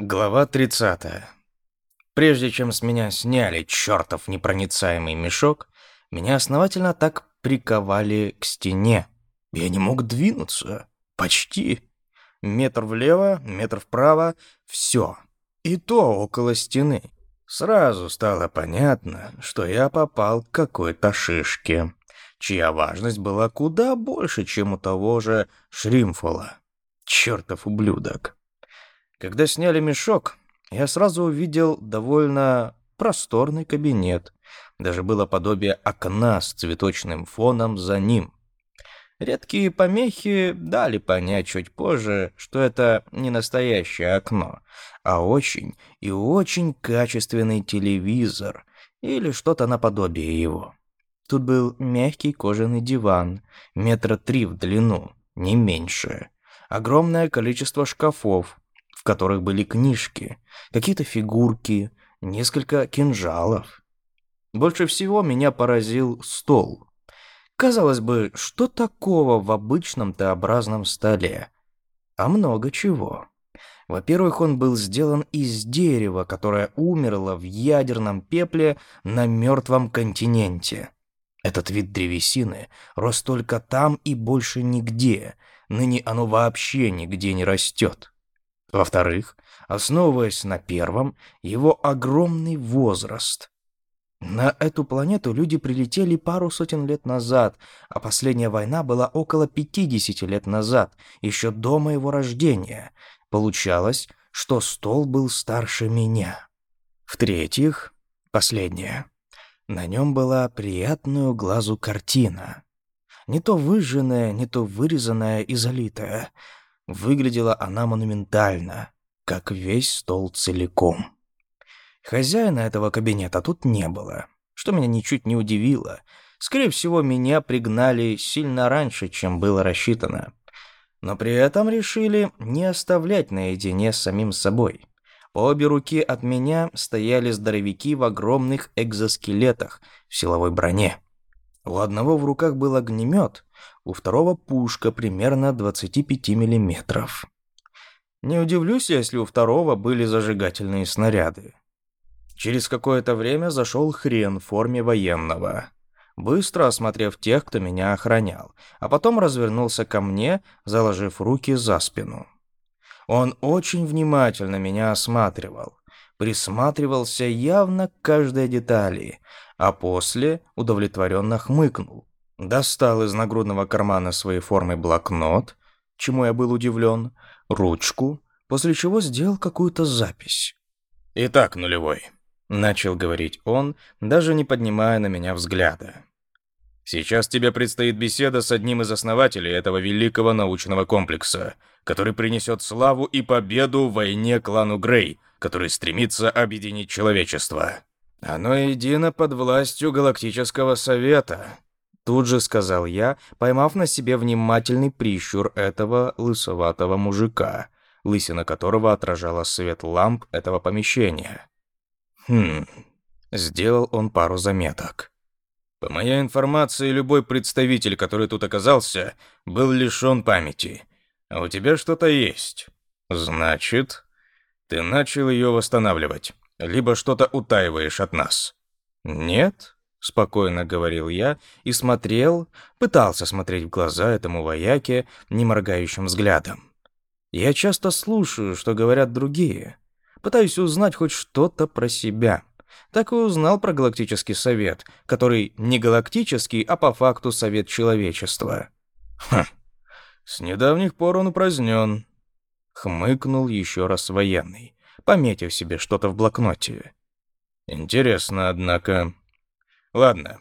Глава 30. Прежде чем с меня сняли чертов непроницаемый мешок, меня основательно так приковали к стене. Я не мог двинуться. Почти. Метр влево, метр вправо — все. И то около стены. Сразу стало понятно, что я попал к какой-то шишке, чья важность была куда больше, чем у того же Шримфола. Чертов ублюдок. Когда сняли мешок, я сразу увидел довольно просторный кабинет. Даже было подобие окна с цветочным фоном за ним. Редкие помехи дали понять чуть позже, что это не настоящее окно, а очень и очень качественный телевизор или что-то наподобие его. Тут был мягкий кожаный диван, метра три в длину, не меньше. Огромное количество шкафов, которых были книжки, какие-то фигурки, несколько кинжалов. Больше всего меня поразил стол. Казалось бы, что такого в обычном Т-образном столе? А много чего. Во-первых, он был сделан из дерева, которое умерло в ядерном пепле на мертвом континенте. Этот вид древесины рос только там и больше нигде. Ныне оно вообще нигде не растет. Во-вторых, основываясь на первом, его огромный возраст. На эту планету люди прилетели пару сотен лет назад, а последняя война была около 50 лет назад, еще до моего рождения. Получалось, что стол был старше меня. В-третьих, последнее. На нем была приятную глазу картина. Не то выжженная, не то вырезанная и залитая — Выглядела она монументально, как весь стол целиком. Хозяина этого кабинета тут не было, что меня ничуть не удивило. Скорее всего, меня пригнали сильно раньше, чем было рассчитано. Но при этом решили не оставлять наедине с самим собой. Обе руки от меня стояли здоровяки в огромных экзоскелетах в силовой броне. У одного в руках был огнемет, у второго пушка примерно 25 миллиметров. Не удивлюсь, если у второго были зажигательные снаряды. Через какое-то время зашел хрен в форме военного. Быстро осмотрев тех, кто меня охранял, а потом развернулся ко мне, заложив руки за спину. Он очень внимательно меня осматривал, присматривался явно к каждой детали, а после удовлетворенно хмыкнул. Достал из нагрудного кармана своей формы блокнот, чему я был удивлен, ручку, после чего сделал какую-то запись. «Итак, нулевой», — начал говорить он, даже не поднимая на меня взгляда. «Сейчас тебе предстоит беседа с одним из основателей этого великого научного комплекса, который принесет славу и победу в войне клану Грей — который стремится объединить человечество. Оно едино под властью Галактического Совета», — тут же сказал я, поймав на себе внимательный прищур этого лысоватого мужика, лысина которого отражала свет ламп этого помещения. «Хм...» — сделал он пару заметок. По моей информации, любой представитель, который тут оказался, был лишен памяти. А у тебя что-то есть. Значит, ты начал ее восстанавливать, либо что-то утаиваешь от нас». «Нет?» — спокойно говорил я и смотрел, пытался смотреть в глаза этому вояке неморгающим взглядом. «Я часто слушаю, что говорят другие. Пытаюсь узнать хоть что-то про себя» так и узнал про Галактический Совет, который не галактический, а по факту Совет Человечества. Ха. С недавних пор он упразднен хмыкнул еще раз военный, пометив себе что-то в блокноте. «Интересно, однако...» «Ладно,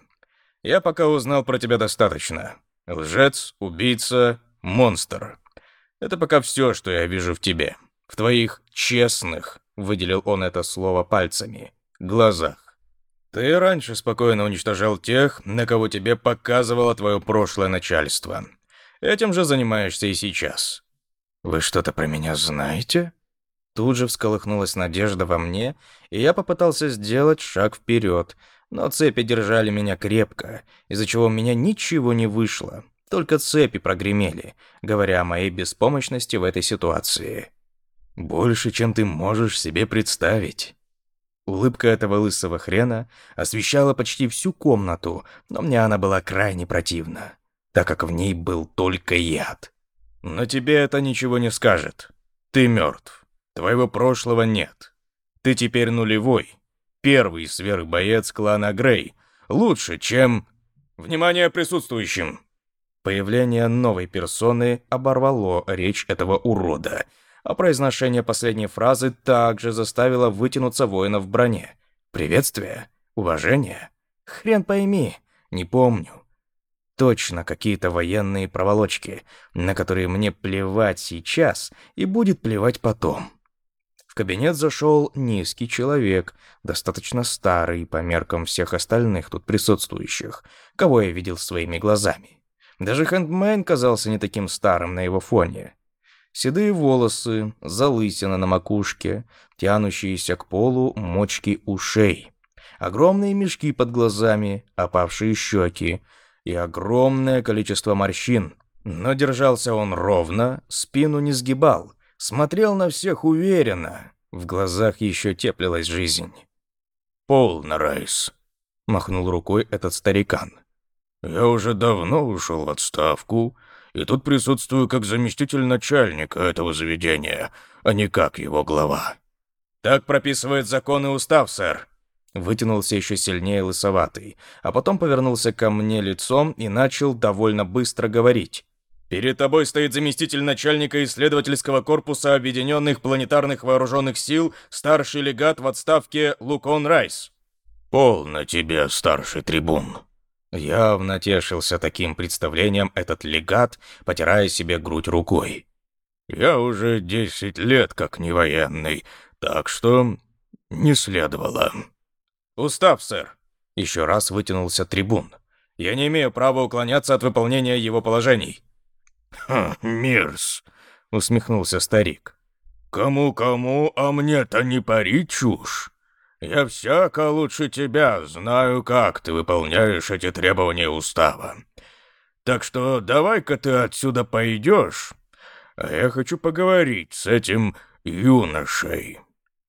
я пока узнал про тебя достаточно. Лжец, убийца, монстр. Это пока все, что я вижу в тебе. В твоих честных, выделил он это слово пальцами, глазах. Ты раньше спокойно уничтожал тех, на кого тебе показывало твое прошлое начальство. Этим же занимаешься и сейчас. «Вы что-то про меня знаете?» Тут же всколыхнулась надежда во мне, и я попытался сделать шаг вперед, но цепи держали меня крепко, из-за чего у меня ничего не вышло, только цепи прогремели, говоря о моей беспомощности в этой ситуации. «Больше, чем ты можешь себе представить». Улыбка этого лысого хрена освещала почти всю комнату, но мне она была крайне противна, так как в ней был только яд. Но тебе это ничего не скажет. Ты мертв. Твоего прошлого нет. Ты теперь нулевой. Первый сверхбоец клана Грей. Лучше, чем... Внимание присутствующим! Появление новой персоны оборвало речь этого урода, а произношение последней фразы также заставило вытянуться воина в броне. Приветствие? Уважение? Хрен пойми, не помню точно какие-то военные проволочки, на которые мне плевать сейчас и будет плевать потом. В кабинет зашел низкий человек, достаточно старый по меркам всех остальных тут присутствующих, кого я видел своими глазами. Даже хендмен казался не таким старым на его фоне. Седые волосы, залысина на макушке, тянущиеся к полу мочки ушей — огромные мешки под глазами, опавшие щеки, и огромное количество морщин. Но держался он ровно, спину не сгибал, смотрел на всех уверенно. В глазах еще теплилась жизнь. «Полно, Райс», — махнул рукой этот старикан. «Я уже давно ушел в отставку, и тут присутствую как заместитель начальника этого заведения, а не как его глава». «Так прописывает закон и устав, сэр», вытянулся еще сильнее лысоватый, а потом повернулся ко мне лицом и начал довольно быстро говорить. «Перед тобой стоит заместитель начальника исследовательского корпуса Объединенных Планетарных Вооруженных Сил, старший легат в отставке Лукон Райс». «Полно тебе, старший трибун». Явно тешился таким представлением этот легат, потирая себе грудь рукой. «Я уже десять лет как не военный, так что не следовало». Устав, сэр. Еще раз вытянулся трибун. Я не имею права уклоняться от выполнения его положений. Ха, мирс, усмехнулся старик. Кому-кому, а мне-то не пари чушь. Я всяко лучше тебя знаю, как ты выполняешь эти требования устава. Так что давай-ка ты отсюда пойдешь, а я хочу поговорить с этим юношей.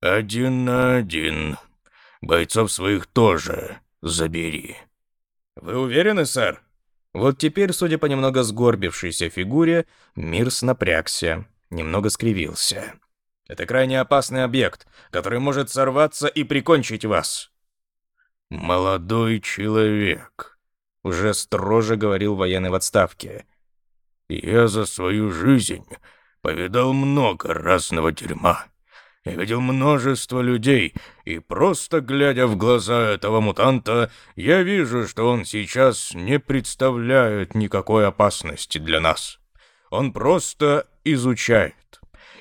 Один на один бойцов своих тоже забери». «Вы уверены, сэр?» Вот теперь, судя по немного сгорбившейся фигуре, Мирс напрягся, немного скривился. «Это крайне опасный объект, который может сорваться и прикончить вас». «Молодой человек», — уже строже говорил военный в отставке. «Я за свою жизнь повидал много разного дерьма». Я видел множество людей, и просто глядя в глаза этого мутанта, я вижу, что он сейчас не представляет никакой опасности для нас. Он просто изучает.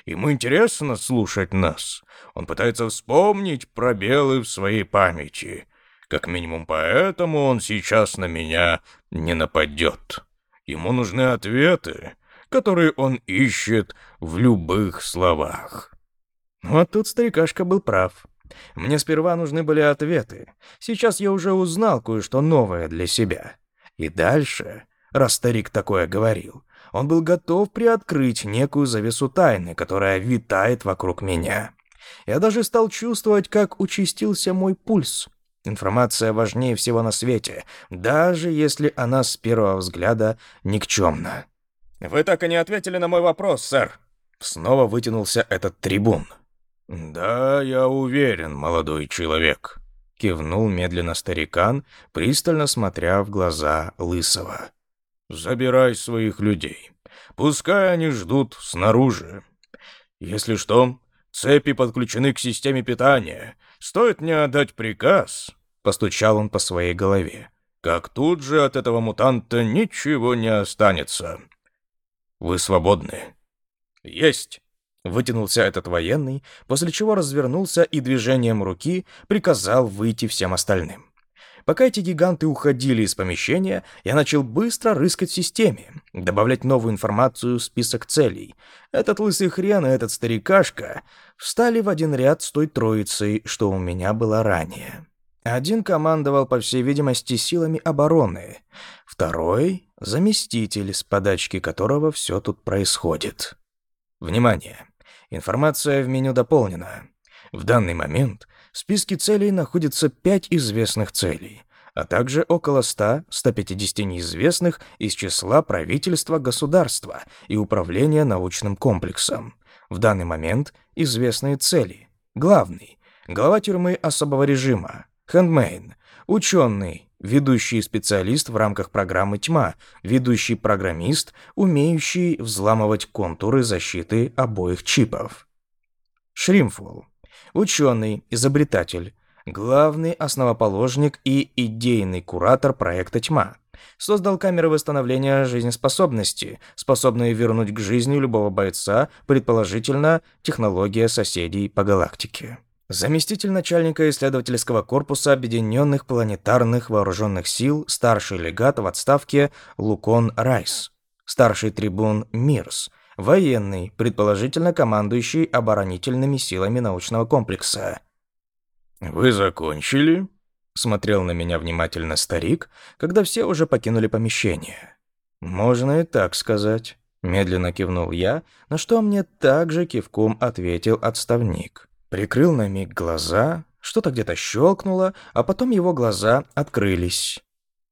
Ему интересно слушать нас. Он пытается вспомнить пробелы в своей памяти. Как минимум поэтому он сейчас на меня не нападет. Ему нужны ответы, которые он ищет в любых словах. Вот тут старикашка был прав. Мне сперва нужны были ответы. Сейчас я уже узнал кое-что новое для себя. И дальше, раз старик такое говорил, он был готов приоткрыть некую завесу тайны, которая витает вокруг меня. Я даже стал чувствовать, как участился мой пульс. Информация важнее всего на свете, даже если она с первого взгляда никчемна. «Вы так и не ответили на мой вопрос, сэр!» Снова вытянулся этот трибун. «Да, я уверен, молодой человек», — кивнул медленно старикан, пристально смотря в глаза Лысого. «Забирай своих людей. Пускай они ждут снаружи. Если что, цепи подключены к системе питания. Стоит мне отдать приказ», — постучал он по своей голове. «Как тут же от этого мутанта ничего не останется. Вы свободны». «Есть!» Вытянулся этот военный, после чего развернулся и движением руки приказал выйти всем остальным. Пока эти гиганты уходили из помещения, я начал быстро рыскать в системе, добавлять новую информацию в список целей. Этот лысый хрен и этот старикашка встали в один ряд с той троицей, что у меня была ранее. Один командовал, по всей видимости, силами обороны, второй — заместитель, с подачки которого все тут происходит. Внимание! Информация в меню дополнена. В данный момент в списке целей находится 5 известных целей, а также около 100-150 неизвестных из числа правительства государства и управления научным комплексом. В данный момент известные цели. Главный. Глава тюрьмы особого режима. Хендмейн. Ученый ведущий специалист в рамках программы «Тьма», ведущий программист, умеющий взламывать контуры защиты обоих чипов. Шримфол. Ученый, изобретатель, главный основоположник и идейный куратор проекта «Тьма». Создал камеры восстановления жизнеспособности, способные вернуть к жизни любого бойца, предположительно, технология соседей по галактике. Заместитель начальника исследовательского корпуса Объединенных планетарных вооруженных сил, старший легат в отставке Лукон Райс, старший трибун Мирс, военный, предположительно командующий оборонительными силами научного комплекса. «Вы закончили?» — смотрел на меня внимательно старик, когда все уже покинули помещение. «Можно и так сказать», — медленно кивнул я, на что мне также кивком ответил отставник прикрыл на миг глаза, что-то где-то щелкнуло, а потом его глаза открылись.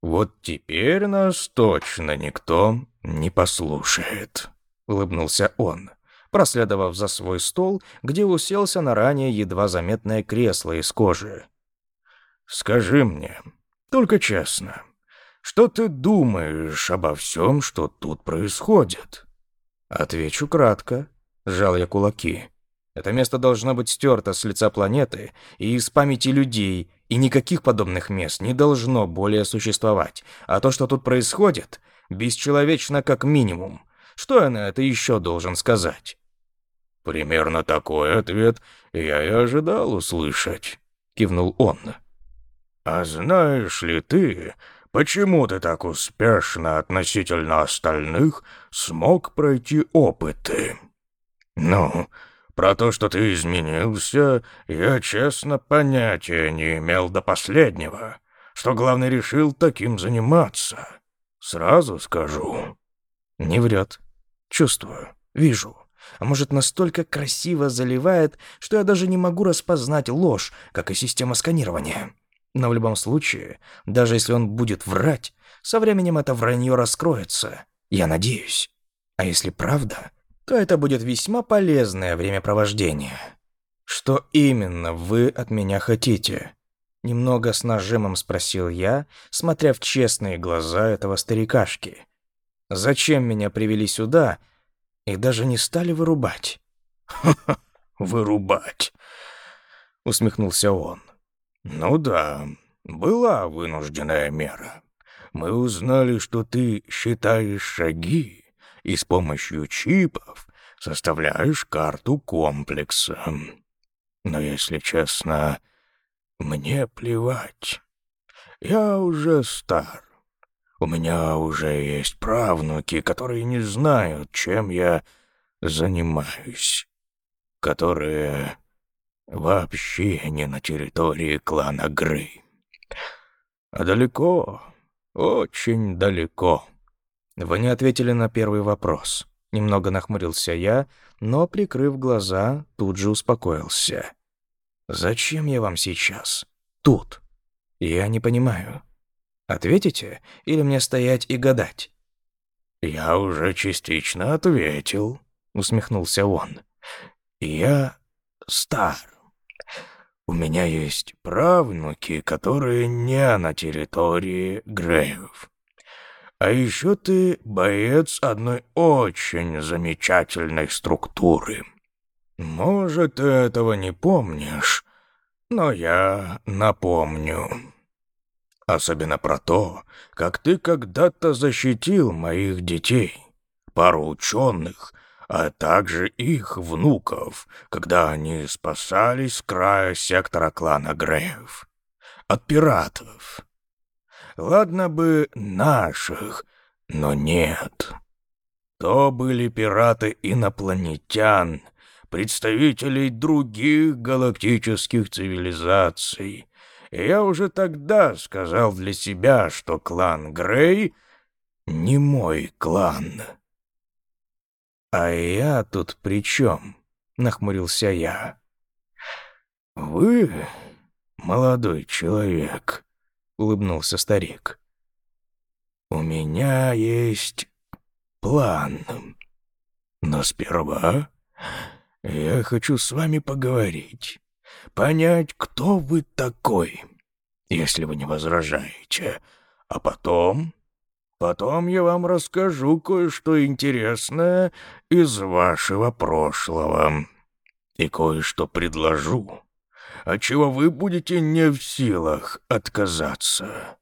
«Вот теперь нас точно никто не послушает», — улыбнулся он, проследовав за свой стол, где уселся на ранее едва заметное кресло из кожи. «Скажи мне, только честно, что ты думаешь обо всем, что тут происходит?» «Отвечу кратко», — сжал я кулаки. Это место должно быть стерто с лица планеты и из памяти людей, и никаких подобных мест не должно более существовать. А то, что тут происходит, бесчеловечно как минимум. Что я на это еще должен сказать?» «Примерно такой ответ я и ожидал услышать», — кивнул он. «А знаешь ли ты, почему ты так успешно относительно остальных смог пройти опыты?» «Ну, про то, что ты изменился, я, честно, понятия не имел до последнего, что главный решил таким заниматься. Сразу скажу. Не врет. Чувствую, вижу. А может, настолько красиво заливает, что я даже не могу распознать ложь, как и система сканирования. Но в любом случае, даже если он будет врать, со временем это вранье раскроется. Я надеюсь. А если правда, то это будет весьма полезное времяпровождение. Что именно вы от меня хотите? Немного с нажимом спросил я, смотря в честные глаза этого старикашки. Зачем меня привели сюда и даже не стали вырубать? Вырубать, усмехнулся он. Ну да, была вынужденная мера. Мы узнали, что ты считаешь шаги и с помощью чипов составляешь карту комплекса. Но, если честно, мне плевать. Я уже стар. У меня уже есть правнуки, которые не знают, чем я занимаюсь, которые вообще не на территории клана Гры, а далеко, очень далеко. Вы не ответили на первый вопрос. Немного нахмурился я, но, прикрыв глаза, тут же успокоился. «Зачем я вам сейчас? Тут? Я не понимаю. Ответите или мне стоять и гадать?» «Я уже частично ответил», — усмехнулся он. «Я стар. У меня есть правнуки, которые не на территории Греев. А еще ты боец одной очень замечательной структуры. Может, ты этого не помнишь, но я напомню. Особенно про то, как ты когда-то защитил моих детей, пару ученых, а также их внуков, когда они спасались с края сектора клана Греев. От пиратов. Ладно бы наших, но нет. То были пираты инопланетян, представителей других галактических цивилизаций. И я уже тогда сказал для себя, что клан Грей не мой клан. «А я тут при чем?» — нахмурился я. «Вы, молодой человек, — улыбнулся старик. «У меня есть план. Но сперва я хочу с вами поговорить, понять, кто вы такой, если вы не возражаете. А потом... Потом я вам расскажу кое-что интересное из вашего прошлого и кое-что предложу, Отчего вы будете не в силах отказаться.